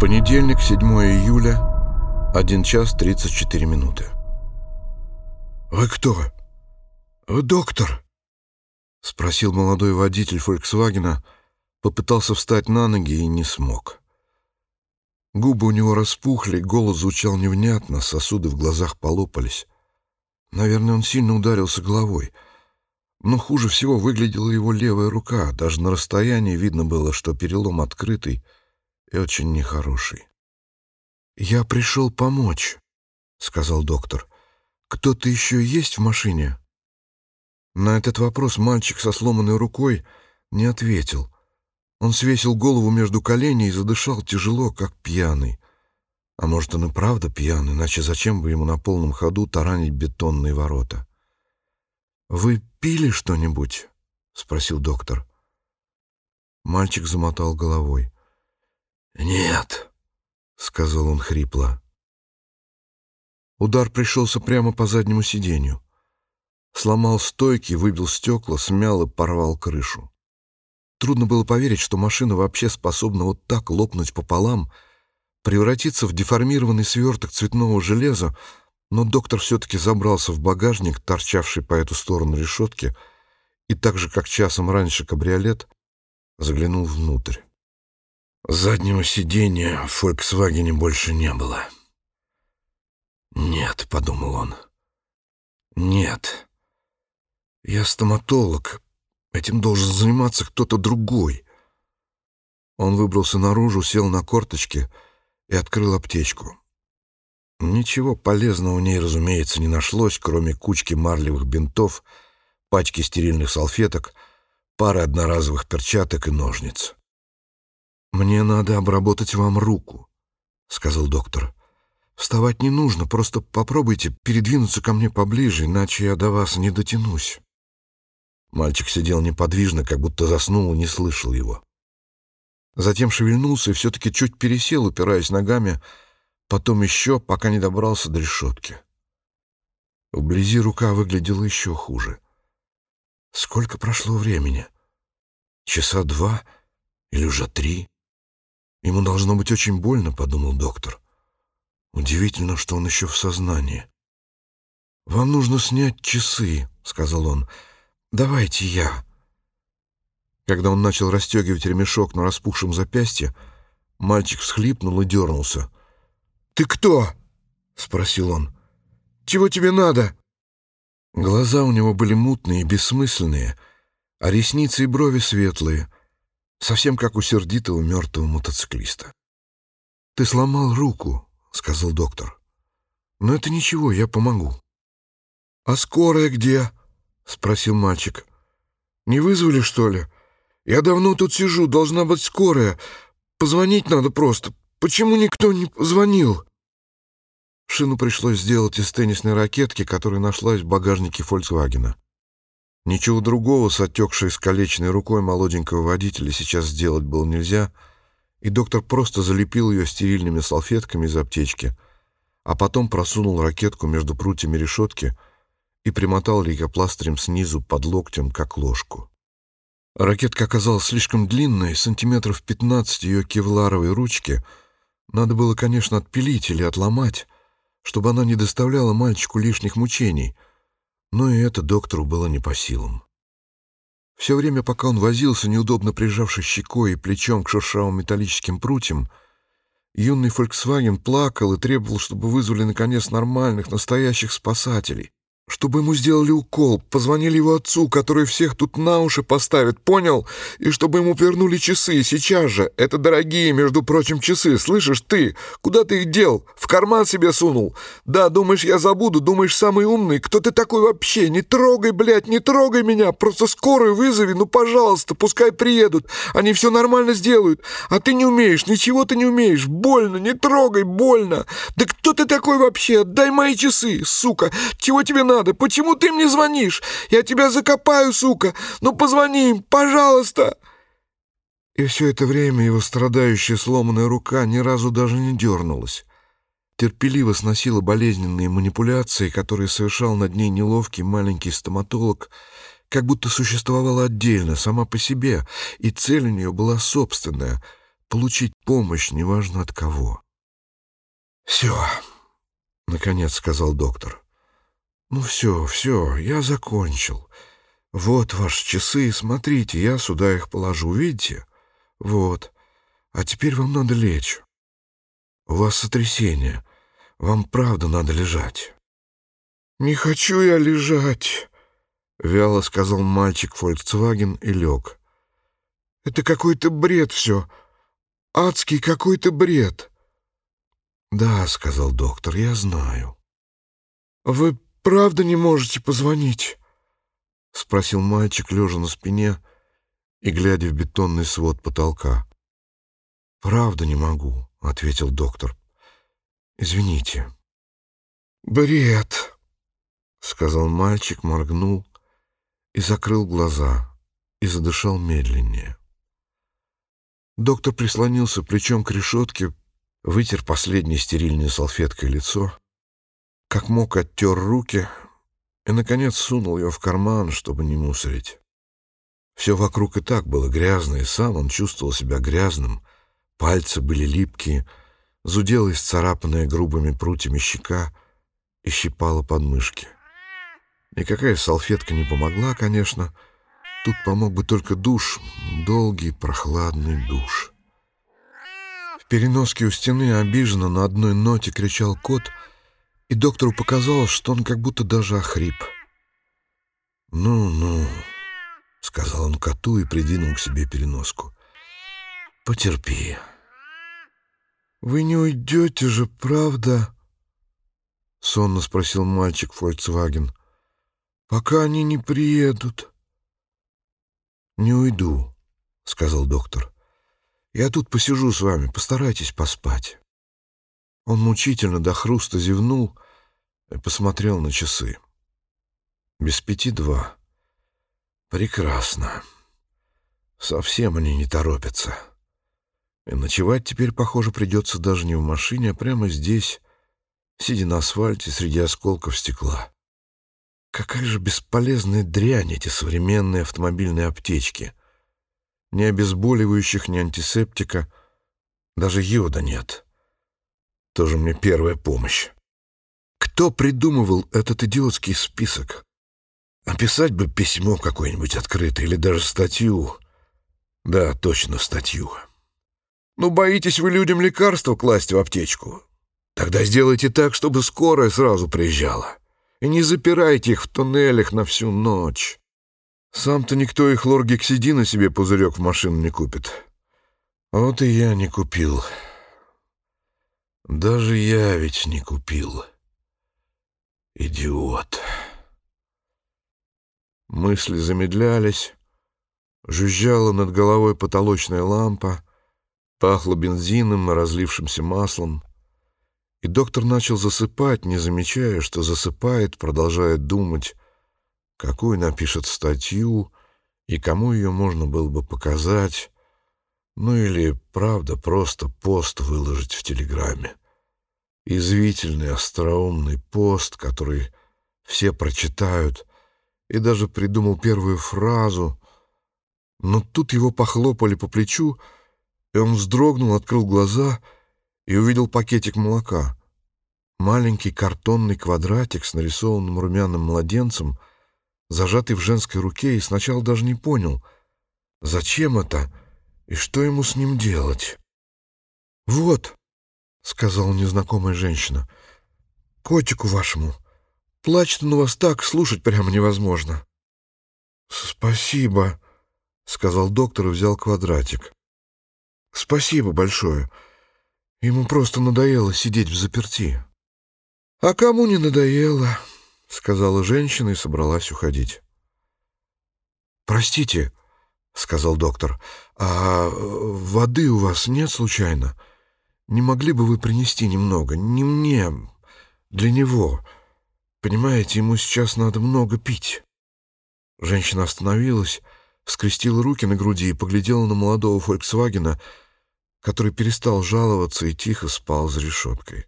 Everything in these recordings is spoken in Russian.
Понедельник, 7 июля, 1 час 34 минуты. «Вы кто? Вы доктор?» — спросил молодой водитель «Фольксвагена», попытался встать на ноги и не смог. Губы у него распухли, голос звучал невнятно, сосуды в глазах полопались. Наверное, он сильно ударился головой. Но хуже всего выглядела его левая рука. Даже на расстоянии видно было, что перелом открытый и очень нехороший. «Я пришел помочь», — сказал доктор. «Кто-то еще есть в машине?» На этот вопрос мальчик со сломанной рукой не ответил. Он свесил голову между коленей и задышал тяжело, как пьяный. А может, он и правда пьяный, иначе зачем бы ему на полном ходу таранить бетонные ворота? «Вы пили что-нибудь?» — спросил доктор. Мальчик замотал головой. «Нет», — сказал он хрипло. Удар пришелся прямо по заднему сиденью. Сломал стойки, выбил стекла, смял и порвал крышу. Трудно было поверить, что машина вообще способна вот так лопнуть пополам, превратиться в деформированный сверток цветного железа, но доктор все-таки забрался в багажник, торчавший по эту сторону решетки, и так же, как часом раньше кабриолет, заглянул внутрь. Заднего сиденья в «Фольксвагене» больше не было. «Нет», — подумал он, — «нет. Я стоматолог. Этим должен заниматься кто-то другой». Он выбрался наружу, сел на корточки и открыл аптечку. Ничего полезного в ней, разумеется, не нашлось, кроме кучки марлевых бинтов, пачки стерильных салфеток, пары одноразовых перчаток и ножниц. «Мне надо обработать вам руку», — сказал доктор. «Вставать не нужно, просто попробуйте передвинуться ко мне поближе, иначе я до вас не дотянусь». Мальчик сидел неподвижно, как будто заснул и не слышал его. Затем шевельнулся и все-таки чуть пересел, упираясь ногами, потом еще, пока не добрался до решетки. Вблизи рука выглядела еще хуже. Сколько прошло времени? Часа два или уже три? Ему должно быть очень больно, подумал доктор. Удивительно, что он еще в сознании. «Вам нужно снять часы», — сказал он. «Давайте я». Когда он начал расстегивать ремешок на распухшем запястье, мальчик всхлипнул и дернулся. «Ты кто?» — спросил он. «Чего тебе надо?» Глаза у него были мутные и бессмысленные, а ресницы и брови светлые — совсем как у сердитого мертвого мотоциклиста. «Ты сломал руку», — сказал доктор. «Но это ничего, я помогу». «А скорая где?» — спросил мальчик. «Не вызвали, что ли? Я давно тут сижу, должна быть скорая. Позвонить надо просто. Почему никто не позвонил?» Шину пришлось сделать из теннисной ракетки, которая нашлась в багажнике «Фольксвагена». Ничего другого с отекшей искалеченной рукой молоденького водителя сейчас сделать было нельзя, и доктор просто залепил ее стерильными салфетками из аптечки, а потом просунул ракетку между прутьями решетки и примотал лейкопластырем снизу под локтем, как ложку. Ракетка оказалась слишком длинной, сантиметров 15 ее кевларовой ручки. Надо было, конечно, отпилить или отломать, чтобы она не доставляла мальчику лишних мучений — но и это доктору было не по силам. Все время, пока он возился, неудобно прижавшись щекой и плечом к шершавым металлическим прутьям, юный «Фольксваген» плакал и требовал, чтобы вызвали, наконец, нормальных, настоящих спасателей чтобы ему сделали укол, позвонили его отцу, который всех тут на уши поставит, понял? И чтобы ему вернули часы сейчас же. Это дорогие, между прочим, часы. Слышишь, ты? Куда ты их дел? В карман себе сунул? Да, думаешь, я забуду? Думаешь, самый умный? Кто ты такой вообще? Не трогай, блядь, не трогай меня. Просто скорую вызови, ну, пожалуйста, пускай приедут. Они все нормально сделают. А ты не умеешь, ничего ты не умеешь. Больно, не трогай, больно. Да кто ты такой вообще? Отдай мои часы, сука. Чего тебе надо? Надо? Почему ты мне звонишь? Я тебя закопаю, сука! Ну позвони им, пожалуйста!» И все это время его страдающая сломанная рука ни разу даже не дернулась. Терпеливо сносила болезненные манипуляции, которые совершал над ней неловкий маленький стоматолог, как будто существовала отдельно, сама по себе, и цель у нее была собственная — получить помощь, неважно от кого. «Все», — наконец сказал доктор. «Ну все, все, я закончил. Вот ваши часы, смотрите, я сюда их положу, видите? Вот. А теперь вам надо лечь. У вас сотрясение. Вам правда надо лежать». «Не хочу я лежать», — вяло сказал мальчик Фольксваген и лег. «Это какой-то бред все. Адский какой-то бред». «Да», — сказал доктор, — «я знаю». «Вы правда не можете позвонить?» — спросил мальчик, лежа на спине и глядя в бетонный свод потолка. «Правда не могу», — ответил доктор. «Извините». «Бред», — сказал мальчик, моргнул и закрыл глаза, и задышал медленнее. Доктор прислонился плечом к решетке, вытер последней стерильной салфеткой лицо, как мог оттер руки и, наконец, сунул ее в карман, чтобы не мусорить. Все вокруг и так было грязно, и сам он чувствовал себя грязным, пальцы были липкие, зудела исцарапанная грубыми прутьями щека и щипала подмышки. Никакая салфетка не помогла, конечно. Тут помог бы только душ, долгий прохладный душ. В переноске у стены обиженно на одной ноте кричал кот, и доктору показалось, что он как будто даже охрип. «Ну-ну», — сказал он коту и придвинул к себе переноску. «Потерпи». «Вы не уйдете же, правда?» — сонно спросил мальчик Фольксваген пока они не приедут. «Не уйду», — сказал доктор. «Я тут посижу с вами, постарайтесь поспать». Он мучительно до хруста зевнул и посмотрел на часы. Без пяти два. Прекрасно. Совсем они не торопятся. И ночевать теперь, похоже, придется даже не в машине, а прямо здесь, сидя на асфальте среди осколков стекла. Какая же бесполезная дрянь эти современные автомобильные аптечки. Ни обезболивающих, ни антисептика. Даже йода нет. Тоже мне первая помощь. Кто придумывал этот идиотский список? Описать бы письмо какое-нибудь открытое или даже статью. Да, точно, статью. Ну, боитесь вы людям лекарства класть в аптечку? Тогда сделайте так, чтобы скорая сразу приезжала и не запирайте их в туннелях на всю ночь. Сам-то никто и хлоргексидина себе пузырек в машину не купит. Вот и я не купил. Даже я ведь не купил. Идиот. Мысли замедлялись. Жужжала над головой потолочная лампа, пахло бензином и разлившимся маслом. И доктор начал засыпать, не замечая, что засыпает, продолжая думать, какую напишет статью и кому ее можно было бы показать, ну или, правда, просто пост выложить в Телеграме. Извительный, остроумный пост, который все прочитают, и даже придумал первую фразу. Но тут его похлопали по плечу, и он вздрогнул, открыл глаза — и увидел пакетик молока. Маленький картонный квадратик с нарисованным румяным младенцем, зажатый в женской руке, и сначала даже не понял, зачем это и что ему с ним делать. «Вот», — сказала незнакомая женщина, — «котику вашему. Плачет он у вас так, слушать прямо невозможно». «Спасибо», — сказал доктор и взял квадратик. «Спасибо большое. Ему просто надоело сидеть в заперти. «А кому не надоело?» — сказала женщина и собралась уходить. «Простите», — сказал доктор, — «а воды у вас нет случайно? Не могли бы вы принести немного? Не мне, для него. Понимаете, ему сейчас надо много пить». Женщина остановилась, скрестила руки на груди и поглядела на молодого «Фольксвагена», который перестал жаловаться и тихо спал за решеткой.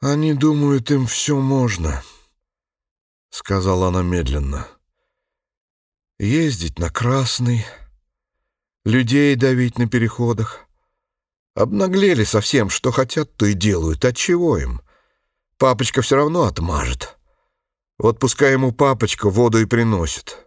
«Они думают, им все можно», — сказала она медленно. «Ездить на Красный, людей давить на переходах. Обнаглели совсем, что хотят, то и делают. Отчего им? Папочка все равно отмажет. Вот пускай ему папочка воду и приносит.